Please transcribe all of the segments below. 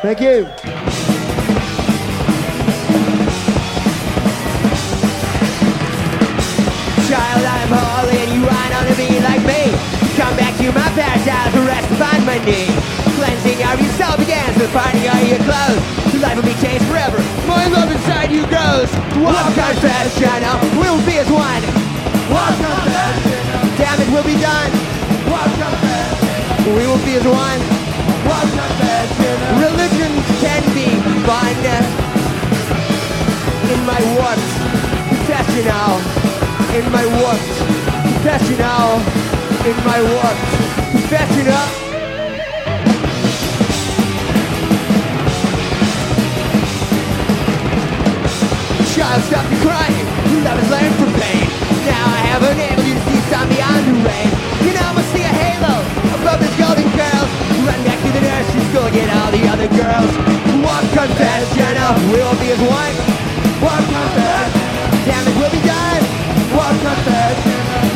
Thank you. Child, I'm holy and you want to be like me. Come back to my paradise for rest upon my knee. Cleansing of yourself begins with parting all your clothes. Your life will be changed forever. My love inside you grows. Walk on fast, China. We'll be as one. Walk on fast, Damage will be done. Walk on fast. We will be as one. In my warped confessional. In my warped confessional. In my warped confessional. Child, stop your crying. Love is learned from pain. Now I have enabled you to see some beyond the rain. You now must see a halo above this golden curls. Run back to the nursery school, get all the other girls. Walk confess, you we will be as one. Will be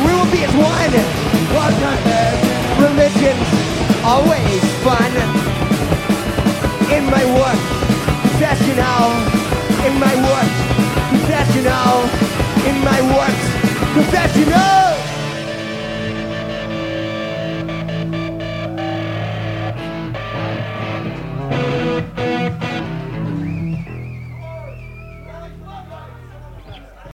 we will be one. Religion's always fun. In my work, confessional. In my work, confessional. In my works, confessional.